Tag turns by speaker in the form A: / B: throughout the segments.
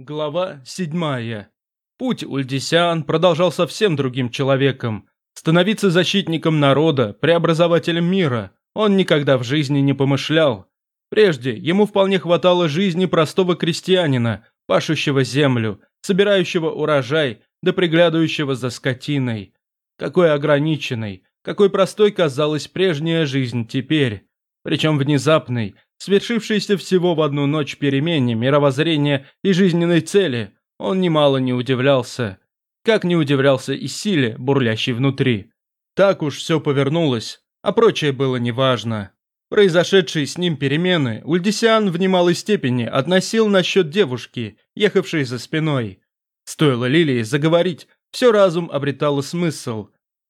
A: Глава седьмая. Путь Ульдисян продолжал совсем другим человеком. Становиться защитником народа, преобразователем мира он никогда в жизни не помышлял. Прежде ему вполне хватало жизни простого крестьянина, пашущего землю, собирающего урожай, да приглядывающего за скотиной. Какой ограниченной, какой простой казалась прежняя жизнь теперь. Причем внезапной, свершившейся всего в одну ночь перемене мировоззрения и жизненной цели, он немало не удивлялся. Как не удивлялся и силе, бурлящей внутри. Так уж все повернулось, а прочее было неважно. Произошедшие с ним перемены Ульдисиан в немалой степени относил насчет девушки, ехавшей за спиной. Стоило Лилии заговорить, все разум обретало смысл.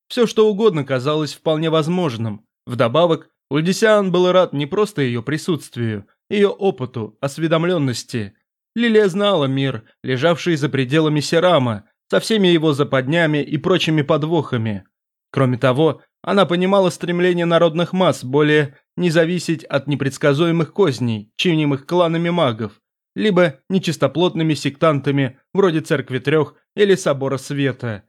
A: Все что угодно казалось вполне возможным. Вдобавок, Ульдисиан был рад не просто ее присутствию, ее опыту, осведомленности. Лилия знала мир, лежавший за пределами Серама, со всеми его западнями и прочими подвохами. Кроме того, она понимала стремление народных масс более не зависеть от непредсказуемых козней, чинимых кланами магов, либо нечистоплотными сектантами, вроде Церкви Трех или Собора Света.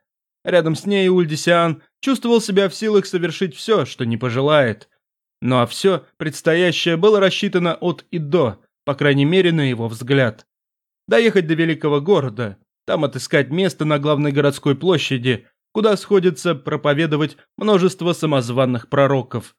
A: Рядом с ней Ульдисиан чувствовал себя в силах совершить все, что не пожелает – ну а все предстоящее было рассчитано от и до, по крайней мере на его взгляд. Доехать до великого города, там отыскать место на главной городской площади, куда сходится проповедовать множество самозванных пророков.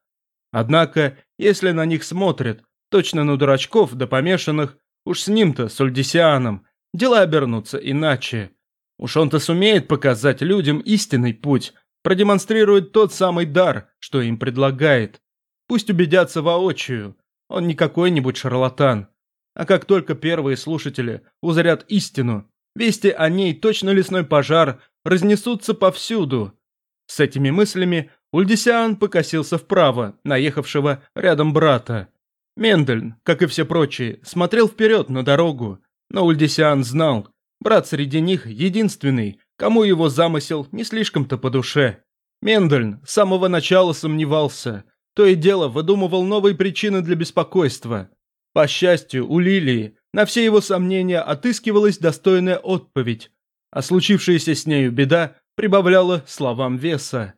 A: Однако, если на них смотрят, точно на дурачков да помешанных, уж с ним-то, с Ульдисианом, дела обернутся иначе. Уж он-то сумеет показать людям истинный путь, продемонстрирует тот самый дар, что им предлагает. Пусть убедятся воочию. Он не какой-нибудь шарлатан. А как только первые слушатели узрят истину, вести о ней точно лесной пожар разнесутся повсюду. С этими мыслями Ульдисиан покосился вправо, наехавшего рядом брата. Мендельн, как и все прочие, смотрел вперед на дорогу, но Ульдисиан знал, брат среди них единственный, кому его замысел не слишком-то по душе. Мендельн с самого начала сомневался – то и дело выдумывал новые причины для беспокойства. По счастью, у Лилии на все его сомнения отыскивалась достойная отповедь, а случившаяся с нею беда прибавляла словам веса.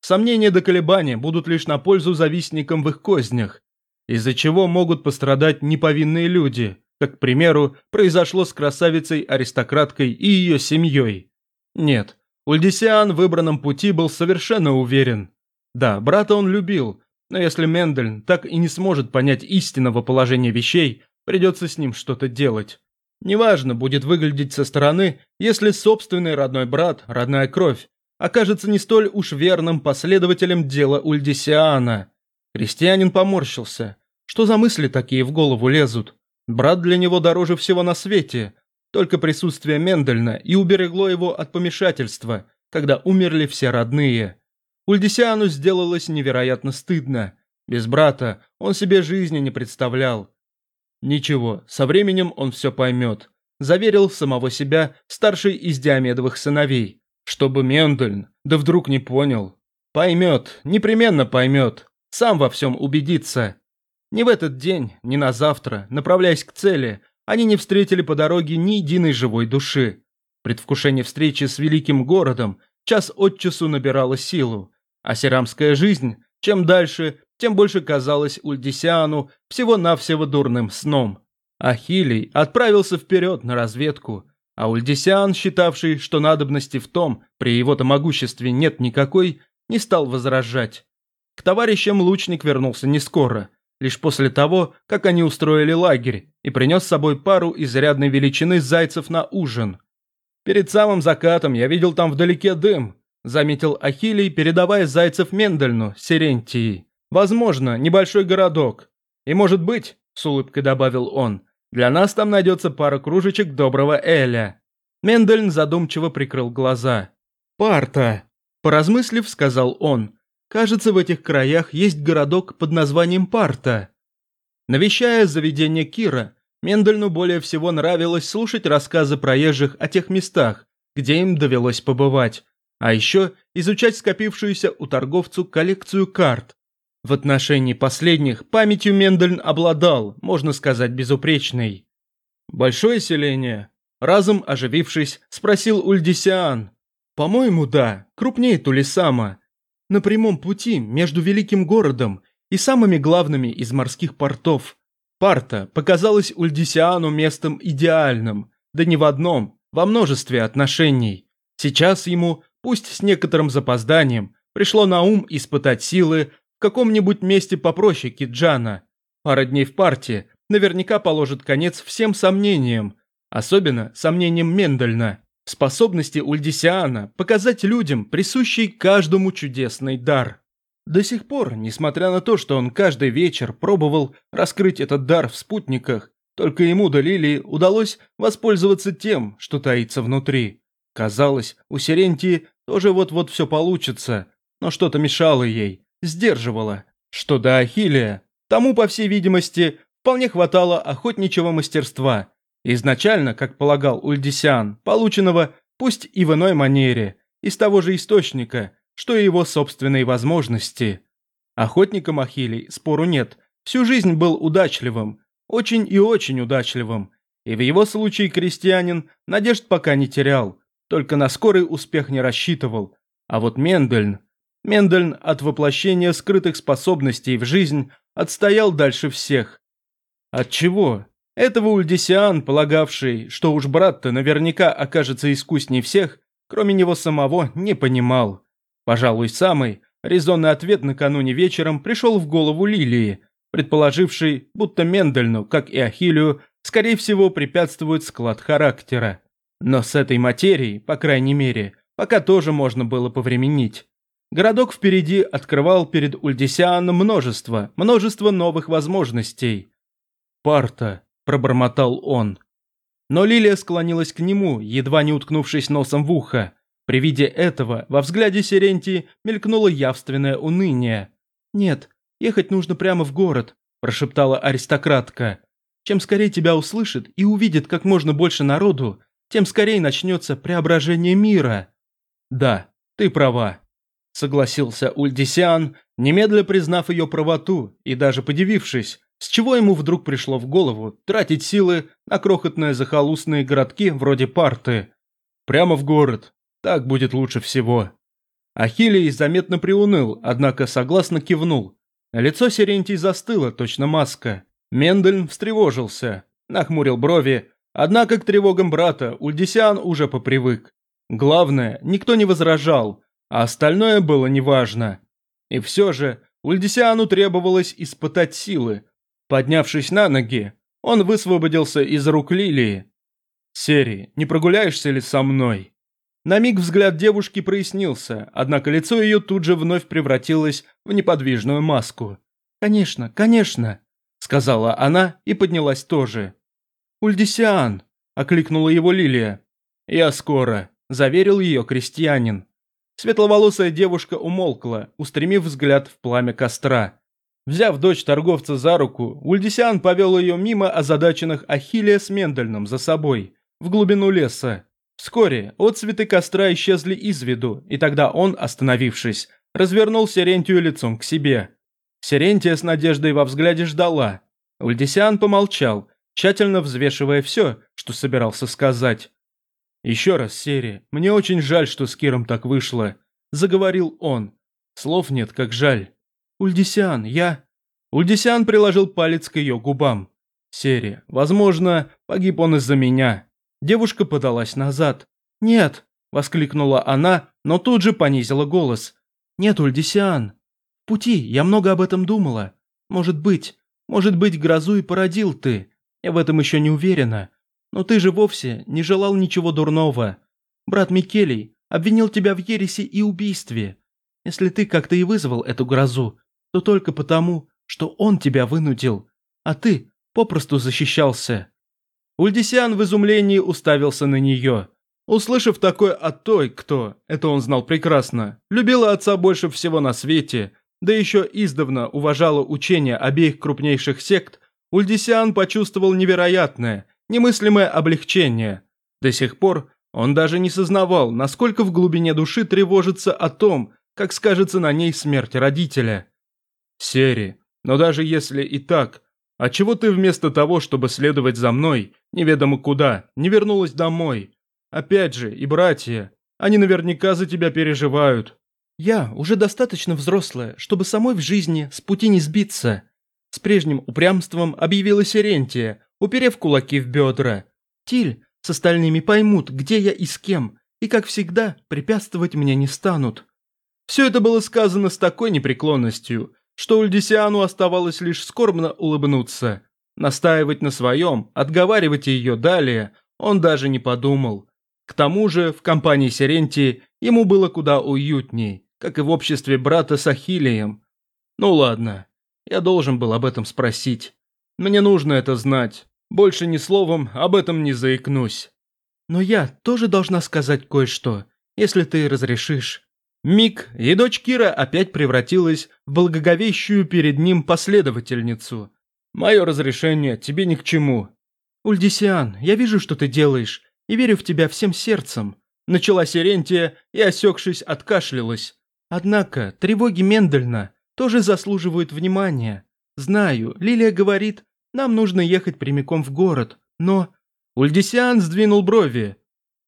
A: Сомнения до колебания будут лишь на пользу завистникам в их кознях, из-за чего могут пострадать неповинные люди, как, к примеру, произошло с красавицей-аристократкой и ее семьей. Нет, Ульдисиан в выбранном пути был совершенно уверен. Да, брата он любил, но если Мендель так и не сможет понять истинного положения вещей, придется с ним что-то делать. Неважно будет выглядеть со стороны, если собственный родной брат, родная кровь, окажется не столь уж верным последователем дела Ульдисиана. Крестьянин поморщился. Что за мысли такие в голову лезут? Брат для него дороже всего на свете. Только присутствие Мендельна и уберегло его от помешательства, когда умерли все родные. Ульдисиану сделалось невероятно стыдно. Без брата он себе жизни не представлял. Ничего, со временем он все поймет. Заверил самого себя старший из Диамедовых сыновей. Чтобы Мендельн, да вдруг не понял. Поймет, непременно поймет. Сам во всем убедится. Ни в этот день, ни на завтра, направляясь к цели, они не встретили по дороге ни единой живой души. Предвкушение встречи с великим городом час от часу набирало силу. А серамская жизнь, чем дальше, тем больше казалась Ульдисиану всего-навсего дурным сном. Ахилий отправился вперед на разведку, а Ульдисиан, считавший, что надобности в том, при его-то могуществе нет никакой, не стал возражать. К товарищам лучник вернулся не скоро, лишь после того, как они устроили лагерь и принес с собой пару изрядной величины зайцев на ужин. Перед самым закатом я видел там вдалеке дым, заметил Ахилий, передавая зайцев Мендельну, Сирентии. «Возможно, небольшой городок. И может быть, с улыбкой добавил он, для нас там найдется пара кружечек доброго Эля». Мендельн задумчиво прикрыл глаза. «Парта», – поразмыслив, сказал он. «Кажется, в этих краях есть городок под названием Парта». Навещая заведение Кира, Мендельну более всего нравилось слушать рассказы проезжих о тех местах, где им довелось побывать, а еще изучать скопившуюся у торговцу коллекцию карт. В отношении последних памятью Мендельн обладал, можно сказать, безупречной. «Большое селение?» Разом оживившись, спросил Ульдисиан. «По-моему, да, крупнее Тулисама. На прямом пути между великим городом и самыми главными из морских портов. Парта показалась Ульдисиану местом идеальным, да не в одном, во множестве отношений. Сейчас ему, пусть с некоторым запозданием, пришло на ум испытать силы в каком-нибудь месте попроще Киджана. Пара дней в парте наверняка положит конец всем сомнениям, особенно сомнениям Мендельна, способности Ульдисиана показать людям присущий каждому чудесный дар. До сих пор, несмотря на то, что он каждый вечер пробовал раскрыть этот дар в спутниках, только ему до Лилии удалось воспользоваться тем, что таится внутри. Казалось, у Сирентии тоже вот-вот все получится, но что-то мешало ей, сдерживало. Что до Ахиллия, тому, по всей видимости, вполне хватало охотничьего мастерства. Изначально, как полагал Ульдисиан, полученного, пусть и в иной манере, из того же источника, что и его собственные возможности. Охотником Ахилий, спору нет, всю жизнь был удачливым, очень и очень удачливым, и в его случае крестьянин надежд пока не терял, только на скорый успех не рассчитывал. А вот Мендельн... Мендельн от воплощения скрытых способностей в жизнь отстоял дальше всех. От чего? Этого Ульдисиан, полагавший, что уж брат-то наверняка окажется искусней всех, кроме него самого, не понимал. Пожалуй, самый резонный ответ накануне вечером пришел в голову Лилии, предположившей, будто Мендельну, как и Ахиллию, скорее всего препятствует склад характера. Но с этой материей, по крайней мере, пока тоже можно было повременить. Городок впереди открывал перед Ульдисианом множество, множество новых возможностей. «Парта», – пробормотал он. Но Лилия склонилась к нему, едва не уткнувшись носом в ухо. При виде этого во взгляде Сирентии мелькнуло явственное уныние. «Нет, ехать нужно прямо в город», – прошептала аристократка. «Чем скорее тебя услышит и увидит как можно больше народу, тем скорее начнется преображение мира». «Да, ты права», – согласился Ульдисиан, немедля признав ее правоту и даже подивившись, с чего ему вдруг пришло в голову тратить силы на крохотные захолустные городки вроде Парты. «Прямо в город, так будет лучше всего». Ахиллей заметно приуныл, однако согласно кивнул. Лицо Сирентий застыло, точно маска. Мендельн встревожился, нахмурил брови, однако к тревогам брата Ульдисиан уже попривык. Главное, никто не возражал, а остальное было неважно. И все же Ульдисиану требовалось испытать силы. Поднявшись на ноги, он высвободился из рук Лилии. «Сери, не прогуляешься ли со мной?» На миг взгляд девушки прояснился, однако лицо ее тут же вновь превратилось в неподвижную маску. «Конечно, конечно», — сказала она и поднялась тоже. «Ульдисиан», — окликнула его Лилия. «Я скоро», — заверил ее крестьянин. Светловолосая девушка умолкла, устремив взгляд в пламя костра. Взяв дочь торговца за руку, Ульдисиан повел ее мимо озадаченных Ахиллия с Мендельным за собой, в глубину леса. Вскоре отцветы костра исчезли из виду, и тогда он, остановившись, развернул Серентию лицом к себе. Серентия с надеждой во взгляде ждала. Ульдисиан помолчал, тщательно взвешивая все, что собирался сказать. «Еще раз, Сери, мне очень жаль, что с Киром так вышло», – заговорил он. Слов нет, как жаль. «Ульдисиан, я...» Ульдисиан приложил палец к ее губам. «Сери, возможно, погиб он из-за меня. Девушка подалась назад. «Нет!» – воскликнула она, но тут же понизила голос. «Нет, Ульдисиан. Пути я много об этом думала. Может быть, может быть, грозу и породил ты. Я в этом еще не уверена. Но ты же вовсе не желал ничего дурного. Брат Микелий обвинил тебя в ереси и убийстве. Если ты как-то и вызвал эту грозу, то только потому, что он тебя вынудил, а ты попросту защищался. Ульдисиан в изумлении уставился на нее. Услышав такое от той, кто, это он знал прекрасно, любила отца больше всего на свете, да еще издавна уважала учения обеих крупнейших сект, Ульдисиан почувствовал невероятное, немыслимое облегчение. До сих пор он даже не сознавал, насколько в глубине души тревожится о том, как скажется на ней смерть родителя. Сери, но даже если и так, А чего ты вместо того, чтобы следовать за мной, неведомо куда, не вернулась домой? Опять же, и братья, они наверняка за тебя переживают».
B: «Я уже достаточно взрослая, чтобы самой в жизни с пути не сбиться». С прежним упрямством объявила Сирентия, уперев кулаки в бедра. «Тиль с остальными поймут, где я и с кем, и, как всегда, препятствовать мне не станут».
A: Все это было сказано с такой непреклонностью, что Ульдисиану оставалось лишь скорбно улыбнуться. Настаивать на своем, отговаривать ее далее, он даже не подумал. К тому же, в компании Сирентии ему было куда уютней, как и в обществе брата с Ахиллеем. Ну ладно, я должен был об этом спросить. Мне нужно это знать. Больше ни словом об этом не заикнусь.
B: Но я тоже должна сказать кое-что, если ты разрешишь.
A: Миг, и дочь Кира опять превратилась в благоговещую перед ним последовательницу. Мое разрешение тебе ни к чему.
B: Ульдисиан, я вижу, что ты делаешь, и верю в тебя всем сердцем. Начала Сирентия и, осекшись, откашлялась. Однако тревоги Мендельна тоже заслуживают внимания. Знаю, Лилия говорит, нам нужно ехать прямиком в город, но...
A: Ульдисиан сдвинул брови.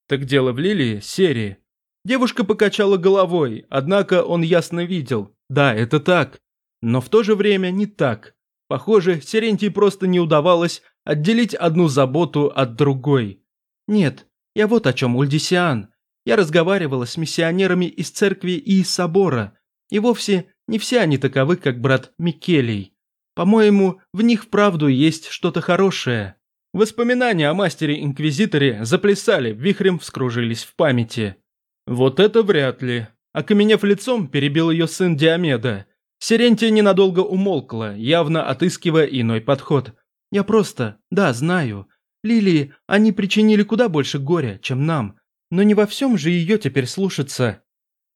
A: Так дело в Лилии, серии. Девушка покачала головой, однако он ясно видел. Да, это так. Но в то же время не так. Похоже, Серентии просто не удавалось отделить одну заботу от другой.
B: Нет, я вот о чем, Ульдисиан. Я разговаривала с миссионерами из церкви и из собора, и вовсе не все они таковы, как брат Микелий. По-моему, в них вправду есть что-то хорошее. Воспоминания о мастере-инквизиторе заплясали, вихрем вскружились в памяти.
A: Вот это вряд ли. Окаменев лицом, перебил ее сын Диомеда. Сирентия ненадолго умолкла, явно отыскивая иной подход.
B: «Я просто, да, знаю. Лилии, они причинили куда больше горя, чем нам. Но не во всем же ее теперь слушаться».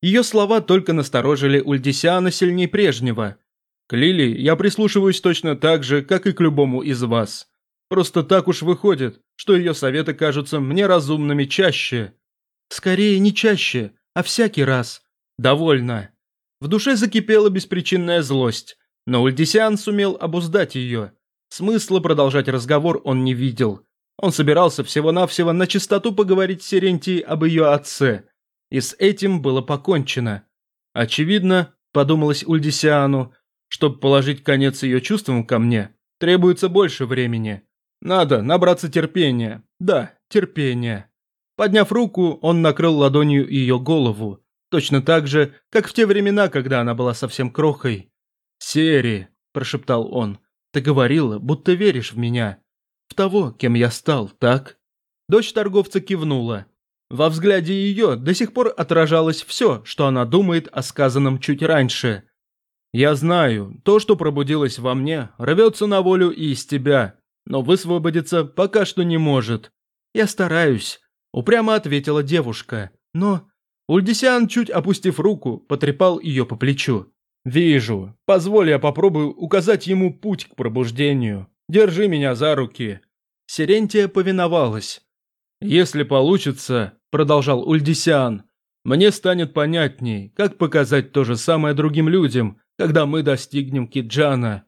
A: Ее слова только насторожили Ульдисиана сильнее прежнего. «К Лилии я прислушиваюсь точно так же, как и к любому из вас. Просто так уж выходит, что ее советы кажутся мне разумными чаще».
B: Скорее не чаще, а всякий раз.
A: Довольно. В душе закипела беспричинная злость, но Ульдисиан сумел обуздать ее. Смысла продолжать разговор он не видел. Он собирался всего-навсего на чистоту поговорить с Сирентией об ее отце. И с этим было покончено. Очевидно, подумалось Ульдисиану, чтобы положить конец ее чувствам ко мне, требуется больше времени. Надо набраться терпения. Да, терпения. Подняв руку, он накрыл ладонью ее голову, точно так же, как в те времена, когда она была совсем крохой. «Сери», – прошептал он, – «ты говорила, будто веришь в меня. В того, кем я стал, так?» Дочь торговца кивнула. Во взгляде ее до сих пор отражалось все, что она думает о сказанном чуть раньше. «Я знаю, то, что пробудилось во мне, рвется на волю и из тебя, но высвободиться пока что не может. Я стараюсь, Упрямо ответила девушка, но... Ульдисиан, чуть опустив руку, потрепал ее по плечу. «Вижу. Позволь я попробую указать ему путь к пробуждению. Держи меня за руки». Сирентия повиновалась. «Если получится», – продолжал Ульдисиан, – «мне станет понятней, как показать то же самое другим людям, когда мы достигнем Киджана».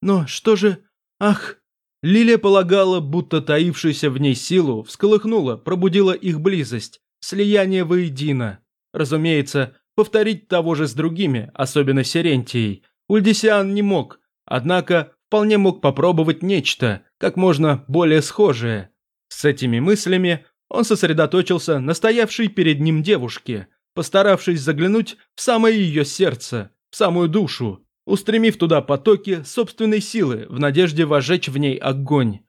B: «Но что же... Ах!»
A: Лилия полагала, будто таившаяся в ней силу всколыхнула, пробудила их близость, слияние воедино. Разумеется, повторить того же с другими, особенно Серентией, Ульдисиан не мог, однако вполне мог попробовать нечто, как можно более схожее. С этими мыслями он сосредоточился на стоявшей перед ним девушке, постаравшись заглянуть в самое ее сердце, в самую душу устремив туда потоки собственной силы в надежде вожечь в ней огонь.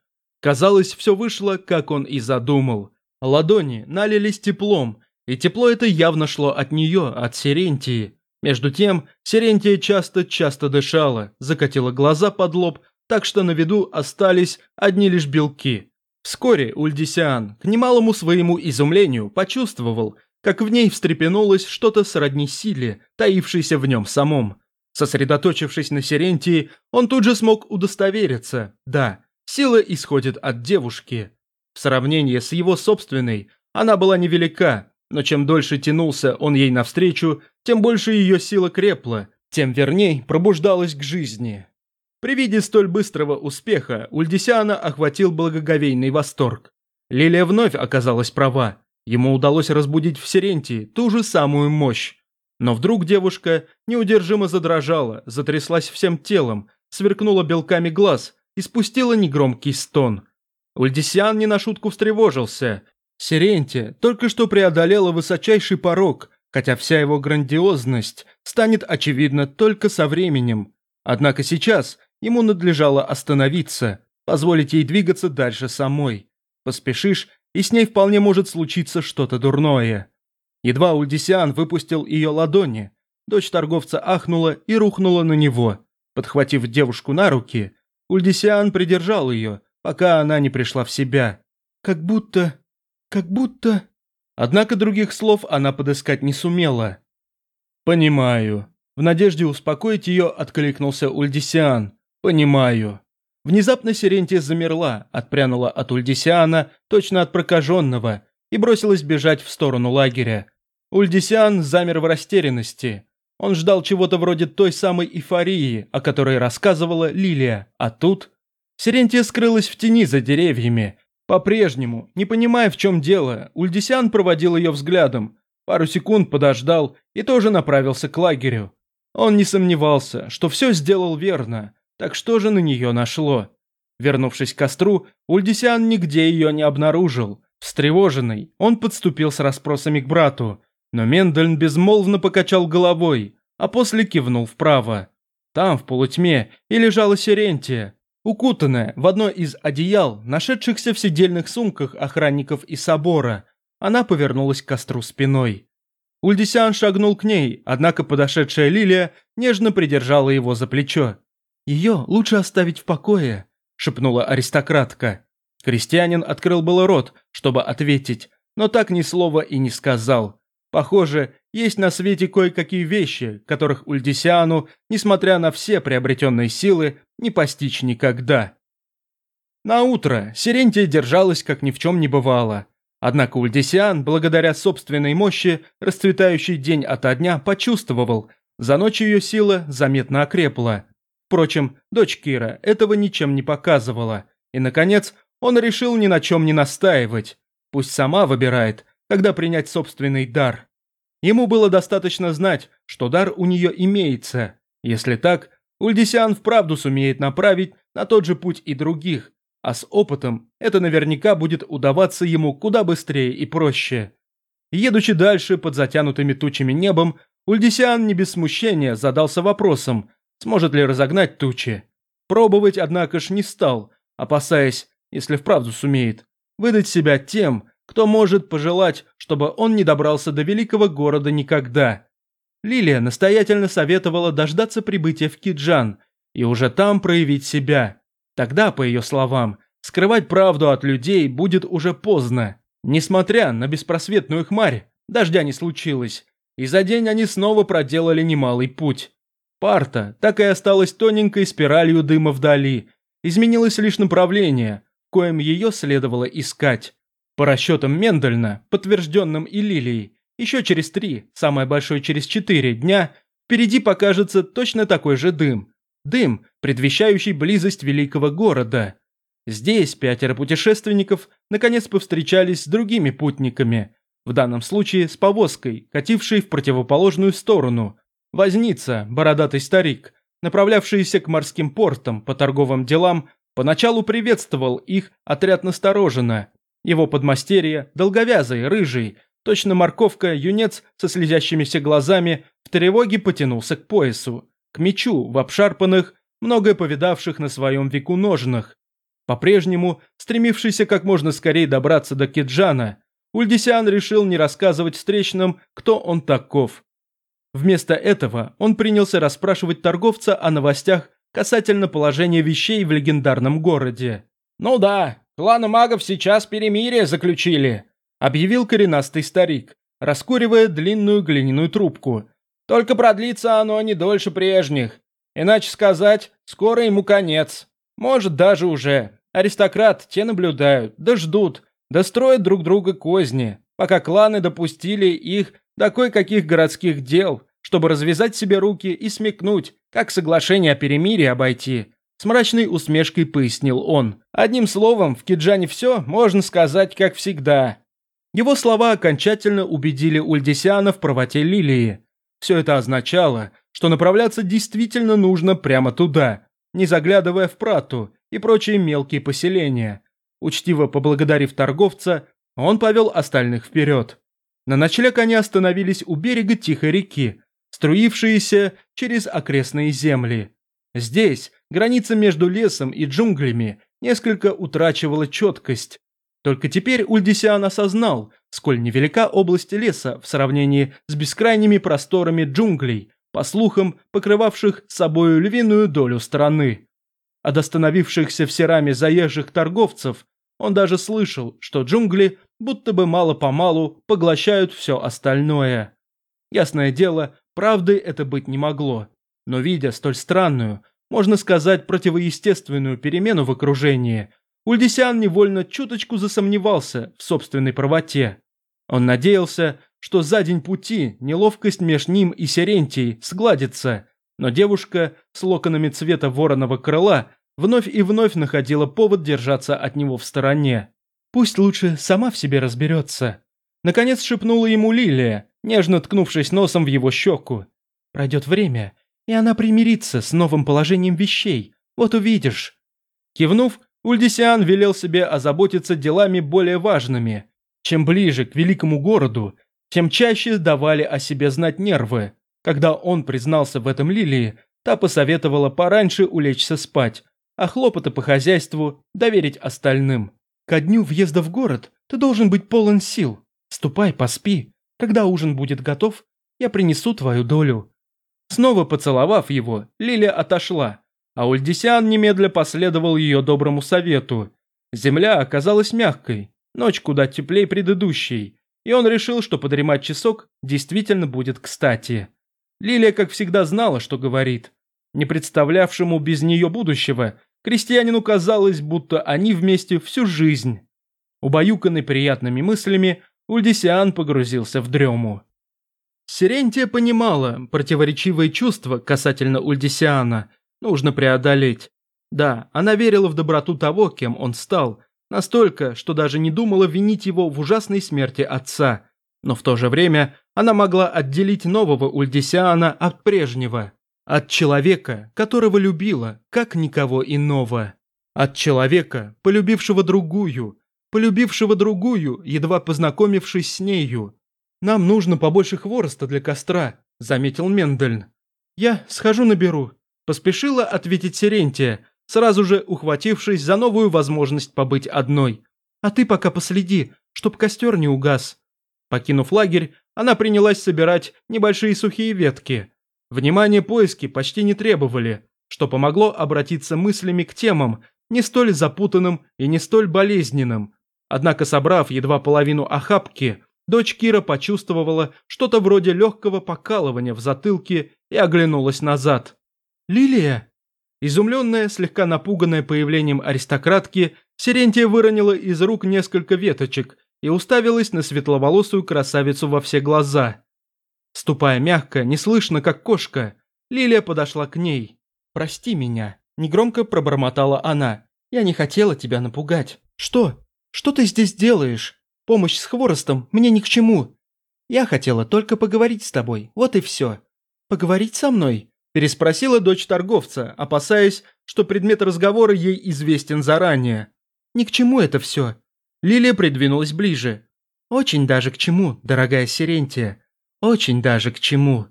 A: Казалось, все вышло, как он и задумал. Ладони налились теплом, и тепло это явно шло от нее, от Сирентии. Между тем, Сирентия часто-часто дышала, закатила глаза под лоб, так что на виду остались одни лишь белки. Вскоре Ульдисиан, к немалому своему изумлению, почувствовал, как в ней встрепенулось что-то сродни силе, таившейся в нем самом. Сосредоточившись на Сирентии, он тут же смог удостовериться. Да, сила исходит от девушки. В сравнении с его собственной, она была невелика, но чем дольше тянулся он ей навстречу, тем больше ее сила крепла, тем верней пробуждалась к жизни. При виде столь быстрого успеха Ульдисиана охватил благоговейный восторг. Лилия вновь оказалась права. Ему удалось разбудить в Сирентии ту же самую мощь. Но вдруг девушка неудержимо задрожала, затряслась всем телом, сверкнула белками глаз и спустила негромкий стон. Ульдисиан не на шутку встревожился. Сирентия только что преодолела высочайший порог, хотя вся его грандиозность станет очевидна только со временем. Однако сейчас ему надлежало остановиться, позволить ей двигаться дальше самой. Поспешишь, и с ней вполне может случиться что-то дурное. Едва Ульдисиан выпустил ее ладони, дочь торговца ахнула и рухнула на него. Подхватив девушку на руки, Ульдисиан придержал ее, пока она не пришла в себя. Как будто... как будто... Однако других слов она подыскать не сумела. «Понимаю». В надежде успокоить ее откликнулся Ульдисиан. «Понимаю». Внезапно Сирентия замерла, отпрянула от Ульдисиана, точно от прокаженного, и бросилась бежать в сторону лагеря. Ульдисиан замер в растерянности. Он ждал чего-то вроде той самой эйфории, о которой рассказывала Лилия, а тут... Сирентия скрылась в тени за деревьями. По-прежнему, не понимая, в чем дело, Ульдисиан проводил ее взглядом, пару секунд подождал и тоже направился к лагерю. Он не сомневался, что все сделал верно, так что же на нее нашло? Вернувшись к костру, Ульдисиан нигде ее не обнаружил. Встревоженный, он подступил с расспросами к брату, но Мендельн безмолвно покачал головой, а после кивнул вправо. Там, в полутьме, и лежала Сирентия, укутанная в одно из одеял, нашедшихся в сидельных сумках охранников и собора. Она повернулась к костру спиной. Ульдисиан шагнул к ней, однако подошедшая Лилия нежно придержала его за плечо. «Ее лучше оставить в покое», – шепнула аристократка. Крестьянин открыл было рот, чтобы ответить, но так ни слова и не сказал. Похоже, есть на свете кое-какие вещи, которых Ульдисиану, несмотря на все приобретенные силы, не постичь никогда. На утро Сирентия держалась, как ни в чем не бывало. Однако Ульдисиан, благодаря собственной мощи, расцветающий день ото дня, почувствовал, за ночь ее сила заметно окрепла. Впрочем, дочь Кира этого ничем не показывала. И, наконец, он решил ни на чем не настаивать. Пусть сама выбирает, когда принять собственный дар. Ему было достаточно знать, что дар у нее имеется. Если так, Ульдисиан вправду сумеет направить на тот же путь и других, а с опытом это наверняка будет удаваться ему куда быстрее и проще. Едучи дальше под затянутыми тучами небом, Ульдисиан не без смущения задался вопросом, Сможет ли разогнать тучи? Пробовать, однако ж, не стал, опасаясь, если вправду сумеет, выдать себя тем, кто может пожелать, чтобы он не добрался до великого города никогда. Лилия настоятельно советовала дождаться прибытия в Киджан и уже там проявить себя. Тогда, по ее словам, скрывать правду от людей будет уже поздно. Несмотря на беспросветную хмарь, дождя не случилось, и за день они снова проделали немалый путь. Парта так и осталась тоненькой спиралью дыма вдали. Изменилось лишь направление, коим ее следовало искать. По расчетам Мендельна, подтвержденным и Лилией, еще через три, самое большое через четыре дня, впереди покажется точно такой же дым. Дым, предвещающий близость великого города. Здесь пятеро путешественников наконец повстречались с другими путниками, в данном случае с повозкой, катившей в противоположную сторону, Возница, бородатый старик, направлявшийся к морским портам по торговым делам, поначалу приветствовал их отряд настороженно. Его подмастерье, долговязый, рыжий, точно морковка, юнец со слезящимися глазами, в тревоге потянулся к поясу, к мечу в обшарпанных, многое повидавших на своем веку ножнах. По-прежнему, стремившийся как можно скорее добраться до Киджана, Ульдисиан решил не рассказывать встречным, кто он таков. Вместо этого он принялся расспрашивать торговца о новостях касательно положения вещей в легендарном городе.
C: «Ну да, кланы магов сейчас перемирие заключили», – объявил коренастый старик, раскуривая длинную глиняную трубку. «Только продлится оно не дольше прежних. Иначе сказать, скоро ему конец. Может, даже уже. Аристократ те наблюдают, да ждут, да строят друг друга козни, пока кланы допустили их до кое-каких городских дел, чтобы развязать себе руки и смекнуть, как соглашение о перемирии обойти. С мрачной усмешкой пояснил он. Одним словом, в Киджане все, можно сказать, как всегда. Его слова окончательно убедили Ульдисиана в правоте Лилии. Все это означало, что направляться действительно нужно прямо туда, не заглядывая в Прату и прочие мелкие поселения. Учтиво поблагодарив торговца, он повел остальных вперед. На ночлег они остановились у берега тихой реки, струившиеся через окрестные земли. Здесь граница между лесом и джунглями несколько утрачивала четкость. Только теперь Ульдисиан осознал, сколь невелика область леса в сравнении с бескрайними просторами джунглей, по слухам, покрывавших собою львиную долю страны. От остановившихся в Сераме заезжих торговцев он даже слышал, что джунгли будто бы мало-помалу поглощают все остальное. Ясное дело, правдой это быть не могло. Но видя столь странную, можно сказать, противоестественную перемену в окружении, Ульдисян невольно чуточку засомневался в собственной правоте. Он надеялся, что за день пути неловкость меж ним и Серентией сгладится, но девушка с локонами цвета вороного крыла вновь и вновь находила повод держаться от него в стороне. Пусть лучше сама в себе разберется. Наконец шепнула ему Лилия, нежно ткнувшись носом в его щеку. Пройдет время, и она примирится с новым положением вещей. Вот увидишь. Кивнув, Ульдисиан велел себе озаботиться делами более важными. Чем ближе к великому городу, тем чаще давали о себе знать нервы. Когда он признался в этом Лилии, та посоветовала пораньше улечься спать, а хлопоты по хозяйству доверить остальным. Ко дню въезда в город ты должен быть полон сил. Ступай, поспи. Когда ужин будет готов, я принесу твою долю». Снова поцеловав его, Лилия отошла, а Ульдисиан немедля последовал ее доброму совету. Земля оказалась мягкой, ночь куда теплее предыдущей, и он решил, что подремать часок действительно будет кстати. Лилия, как всегда, знала, что говорит. Не представлявшему без нее будущего, Крестьянину казалось, будто они вместе всю жизнь. Убаюканный приятными мыслями, Ульдисиан погрузился в дрему. Сирентия понимала, противоречивые чувства касательно Ульдисиана нужно преодолеть. Да, она верила в доброту того, кем он стал, настолько, что даже не думала винить его в ужасной смерти отца. Но в то же время она могла отделить нового Ульдисиана от прежнего. От человека, которого любила, как никого иного. От человека, полюбившего другую, полюбившего другую, едва познакомившись с нею. «Нам нужно побольше хвороста для костра», – заметил Мендельн. «Я схожу наберу», – поспешила ответить Сирентия, сразу же ухватившись за новую возможность побыть одной. «А ты пока последи, чтоб костер не угас». Покинув лагерь, она принялась собирать небольшие сухие ветки, Внимание поиски почти не требовали, что помогло обратиться мыслями к темам, не столь запутанным и не столь болезненным. Однако, собрав едва половину охапки, дочь Кира почувствовала что-то вроде легкого покалывания в затылке и оглянулась назад. «Лилия!» Изумленная, слегка напуганная появлением аристократки, Сирентия выронила из рук несколько веточек и уставилась на светловолосую красавицу во все глаза. Ступая мягко, неслышно, как кошка, Лилия подошла к ней. «Прости меня», – негромко пробормотала она. «Я не хотела тебя напугать». «Что? Что ты здесь делаешь? Помощь с хворостом мне ни к чему. Я хотела только поговорить с тобой, вот и все». «Поговорить со мной?» – переспросила дочь торговца, опасаясь, что предмет разговора ей известен заранее. «Ни к чему это все». Лилия придвинулась ближе. «Очень даже к чему, дорогая Сирентия. Очень даже к чему.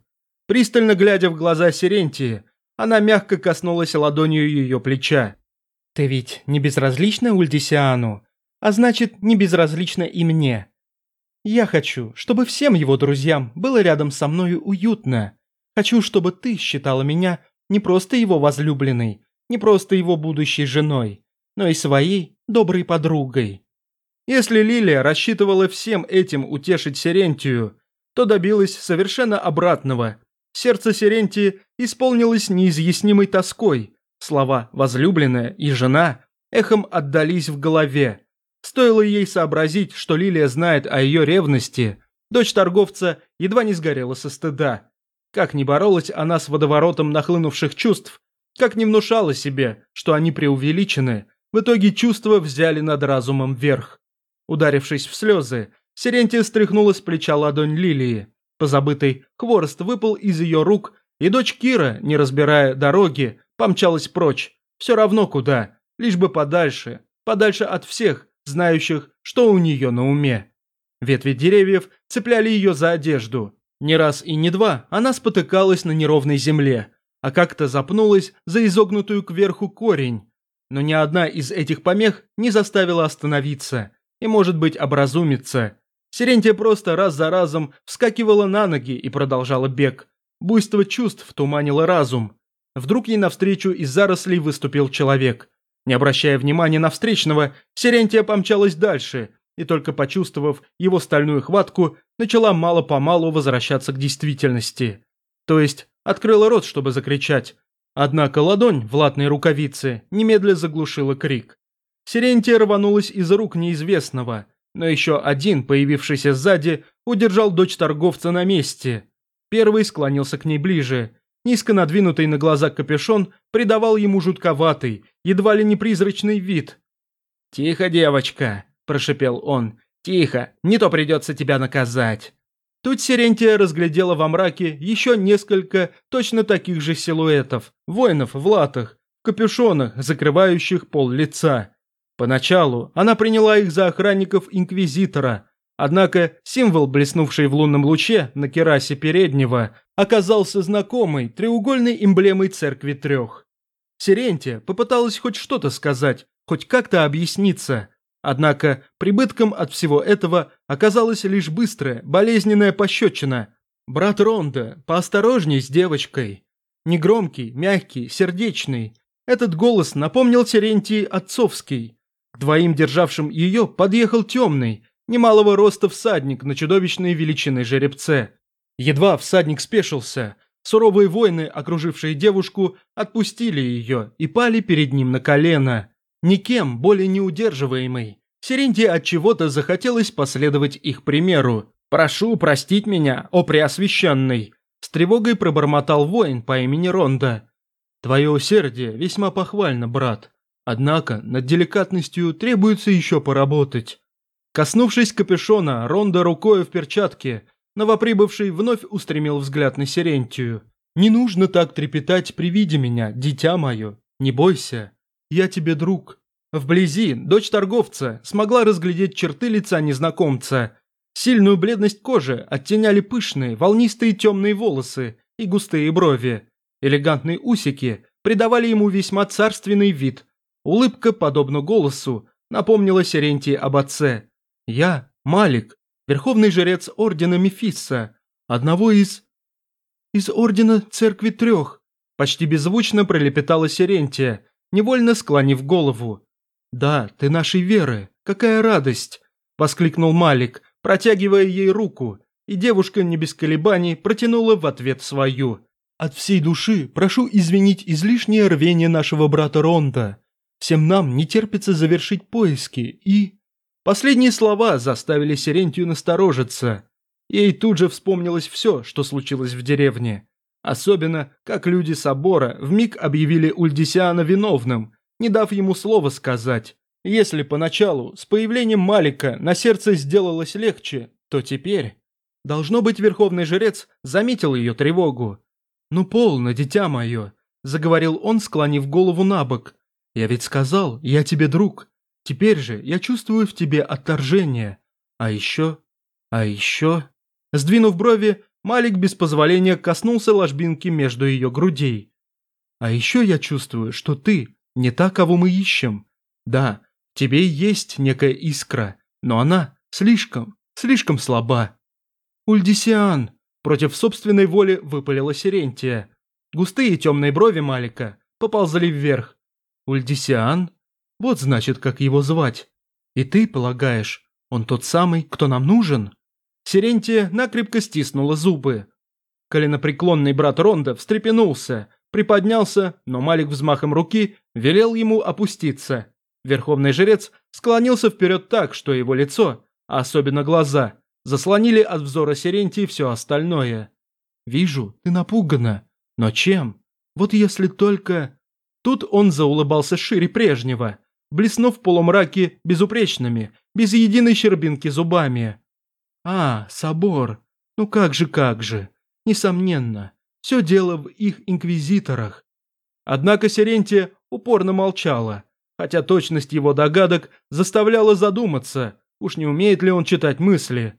C: Пристально глядя в глаза Сирентии, она мягко коснулась ладонью ее плеча. «Ты ведь не безразлична Ульдисиану, а значит, не безразлична и мне. Я хочу, чтобы всем его друзьям было рядом со мною уютно. Хочу, чтобы ты считала меня не просто его возлюбленной, не просто его будущей женой, но и своей доброй подругой». Если Лилия рассчитывала всем этим утешить Сирентию, то добилась совершенно обратного. Сердце Сирентии исполнилось неизъяснимой тоской. Слова «возлюбленная» и «жена» эхом отдались в голове. Стоило ей сообразить, что Лилия знает о ее ревности, дочь торговца едва не сгорела со стыда. Как ни боролась она с водоворотом нахлынувших чувств,
B: Как не внушала себе, что они преувеличены, в итоге чувства взяли над разумом верх. Ударившись в слезы, Сирентия стряхнула с плеча ладонь Лилии. Позабытый хворост выпал из ее рук, и дочь Кира, не разбирая дороги, помчалась прочь. Все равно куда, лишь бы подальше, подальше от всех, знающих, что у нее на уме. Ветви деревьев цепляли ее за одежду. Не раз и не два она спотыкалась на неровной земле, а как-то запнулась за изогнутую кверху корень. Но ни одна из этих помех не заставила остановиться и, может быть, образумиться. Сирентия просто раз за разом вскакивала на ноги и продолжала бег. Буйство чувств туманило разум. Вдруг ей навстречу из зарослей выступил человек. Не обращая внимания на встречного, Сирентия помчалась дальше и только почувствовав его стальную хватку, начала мало-помалу возвращаться к действительности. То есть открыла рот, чтобы закричать. Однако ладонь в латной рукавице немедля заглушила крик. Сирентия рванулась из рук неизвестного, но еще один, появившийся сзади, удержал дочь торговца на месте. Первый склонился к ней ближе. Низко надвинутый на глаза капюшон придавал ему жутковатый, едва ли не призрачный вид. «Тихо, девочка», – прошепел он. «Тихо, не то придется тебя наказать». Тут Сирентия разглядела во мраке еще несколько точно таких же силуэтов, воинов в латах, капюшонах, закрывающих пол лица. Поначалу она приняла их за охранников Инквизитора, однако символ, блеснувший в лунном луче на керасе переднего, оказался знакомой треугольной эмблемой Церкви Трех. Сирентия попыталась хоть что-то сказать, хоть как-то объясниться, однако прибытком от всего этого оказалась лишь быстрая, болезненная пощечина. «Брат Ронда, поосторожней с девочкой». Негромкий, мягкий, сердечный. Этот голос напомнил Терентии отцовский. Двоим державшим ее подъехал темный, немалого роста всадник на чудовищной величины жеребце. Едва всадник спешился, суровые воины, окружившие девушку, отпустили ее и пали перед ним на колено. Никем более не удерживаемый. Серенте от чего-то захотелось последовать их примеру. «Прошу простить меня, о преосвященный!» С тревогой пробормотал воин по имени Ронда. «Твое усердие весьма похвально, брат. Однако над деликатностью требуется еще поработать. Коснувшись капюшона, Ронда рукой в перчатке, новоприбывший вновь устремил взгляд на Сирентию. «Не нужно так трепетать при виде меня, дитя мое. Не бойся. Я тебе друг». Вблизи дочь торговца смогла разглядеть черты лица незнакомца. Сильную бледность кожи оттеняли пышные, волнистые темные волосы и густые брови. Элегантные усики придавали ему весьма царственный вид, Улыбка, подобно голосу, напомнила Серентии об отце. «Я, Малик, верховный жрец ордена Мефисса, одного из... из ордена Церкви Трех», почти беззвучно пролепетала Серентия, невольно склонив голову. «Да, ты нашей веры, какая радость!» – воскликнул Малик, протягивая ей руку, и девушка не без колебаний протянула в ответ свою. «От всей души прошу извинить излишнее рвение нашего брата Ронда. Всем нам не терпится завершить поиски и... Последние слова заставили Сирентию насторожиться. Ей тут же вспомнилось все, что случилось в деревне. Особенно, как люди собора вмиг объявили Ульдисиана виновным, не дав ему слова сказать. Если поначалу с появлением Малика на сердце сделалось легче, то теперь... Должно быть, верховный жрец заметил ее тревогу. «Ну полно, дитя мое», — заговорил он, склонив голову на бок. Я ведь сказал, я тебе друг. Теперь же я чувствую в тебе отторжение. А еще... А еще... Сдвинув брови, Малик без позволения коснулся ложбинки между ее грудей. А еще я чувствую, что ты не та, кого мы ищем. Да, тебе есть некая искра, но она слишком, слишком слаба. Ульдисиан, против собственной воли выпалила Сирентия. Густые темные брови Малика поползли вверх, Ульдисиан? Вот значит, как его звать. И ты полагаешь, он тот самый, кто нам нужен?» Сирентия накрепко стиснула зубы. Коленопреклонный брат Ронда встрепенулся, приподнялся, но Малик взмахом руки велел ему опуститься. Верховный жрец склонился вперед так, что его лицо, а особенно глаза, заслонили от взора Сирентии все остальное. «Вижу, ты напугана. Но чем? Вот если только...» Тут он заулыбался шире прежнего, блеснув в полумраке безупречными, без единой щербинки зубами. «А, собор. Ну как же, как же. Несомненно, все дело в их инквизиторах». Однако Серентия упорно молчала, хотя точность его догадок заставляла задуматься, уж не умеет ли он читать мысли.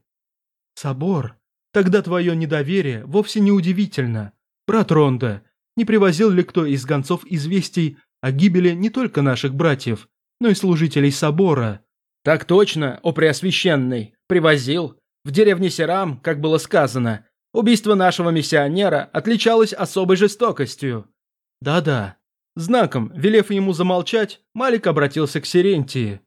B: «Собор, тогда твое недоверие вовсе не удивительно. Брат Ронда, не привозил ли кто из гонцов известий о гибели не только наших братьев, но и служителей собора?»
C: «Так точно, о Преосвященный, привозил. В деревне Серам, как было сказано, убийство нашего миссионера отличалось особой жестокостью».
B: «Да-да». Знаком, велев ему замолчать, Малик обратился к Сирентии.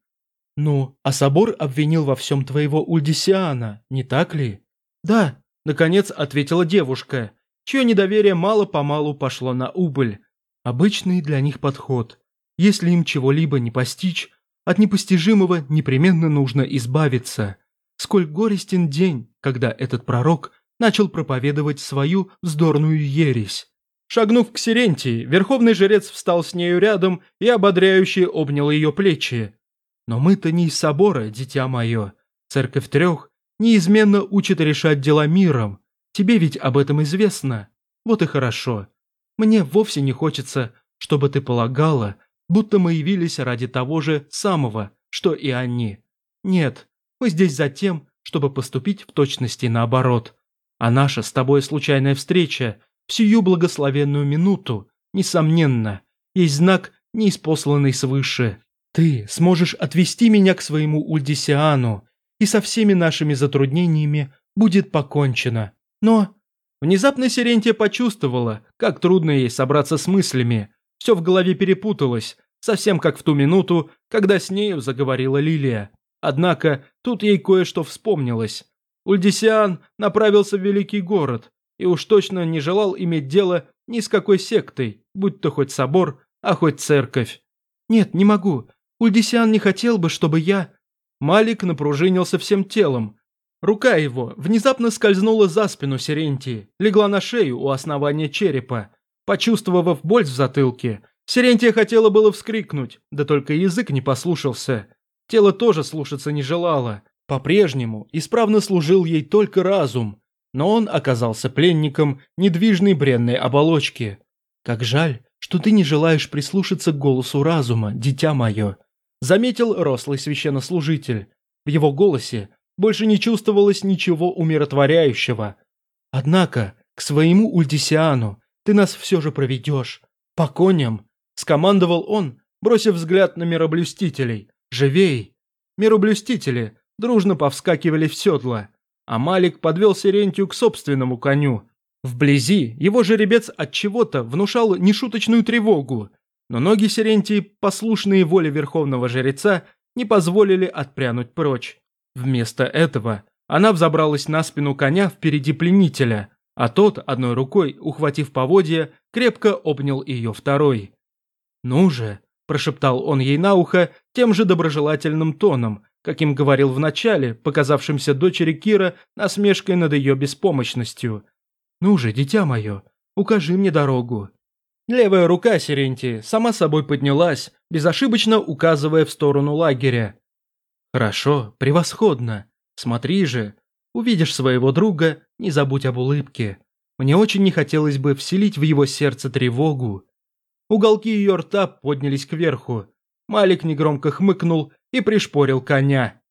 B: «Ну, а собор обвинил во всем твоего Ульдисиана, не так ли?» «Да», — наконец ответила девушка, чье недоверие мало-помалу пошло на убыль. Обычный для них подход. Если им чего-либо не постичь, от непостижимого непременно нужно избавиться. Сколь горестен день, когда этот пророк начал проповедовать свою вздорную ересь. Шагнув к Сирентии, верховный жрец встал с нею рядом и ободряюще обнял ее плечи. «Но мы-то не из собора, дитя мое. Церковь трех неизменно учит решать дела миром. Тебе ведь об этом известно. Вот и хорошо. Мне вовсе не хочется, чтобы ты полагала, будто мы явились ради того же самого, что и они. Нет, мы здесь за тем, чтобы поступить в точности наоборот. А наша с тобой случайная встреча в благословенную минуту, несомненно, есть знак, неиспосланный свыше. Ты сможешь отвести меня к своему Ульдисиану, и со всеми нашими затруднениями будет покончено. Но Внезапно Сирентия почувствовала, как трудно ей собраться с мыслями. Все в голове перепуталось, совсем как в ту минуту, когда с нею заговорила Лилия. Однако тут ей кое-что вспомнилось. Ульдисиан направился в великий город и уж точно не желал иметь дело ни с какой сектой, будь то хоть собор, а хоть церковь. «Нет, не могу. Ульдисиан не хотел бы, чтобы я...» Малик напружинился всем телом, Рука его внезапно скользнула за спину Сирентии, легла на шею у основания черепа. Почувствовав боль в затылке, Сирентия хотела было вскрикнуть, да только язык не послушался. Тело тоже слушаться не желало. По-прежнему исправно служил ей только разум, но он оказался пленником недвижной бренной оболочки. «Как жаль, что ты не желаешь прислушаться к голосу разума, дитя мое», заметил рослый священнослужитель. В его голосе больше не чувствовалось ничего умиротворяющего. Однако, к своему Ульдисиану ты нас все же проведешь. По коням, скомандовал он, бросив взгляд на мироблюстителей. Живей! Мироблюстители дружно повскакивали в седла, а Малик подвел Сирентию к собственному коню. Вблизи его жеребец от чего-то внушал нешуточную тревогу, но ноги Сирентии, послушные воле верховного жреца, не позволили отпрянуть прочь. Вместо этого она взобралась на спину коня впереди пленителя, а тот, одной рукой, ухватив поводья, крепко обнял ее второй. «Ну же», – прошептал он ей на ухо тем же доброжелательным тоном, каким говорил вначале, показавшимся дочери Кира насмешкой над ее беспомощностью. «Ну же, дитя мое, укажи мне дорогу». Левая рука Сиренти сама собой поднялась, безошибочно указывая в сторону лагеря. «Хорошо, превосходно. Смотри же. Увидишь своего друга, не забудь об улыбке. Мне очень не хотелось бы вселить в его сердце тревогу». Уголки ее рта поднялись кверху. Малик негромко хмыкнул и пришпорил коня.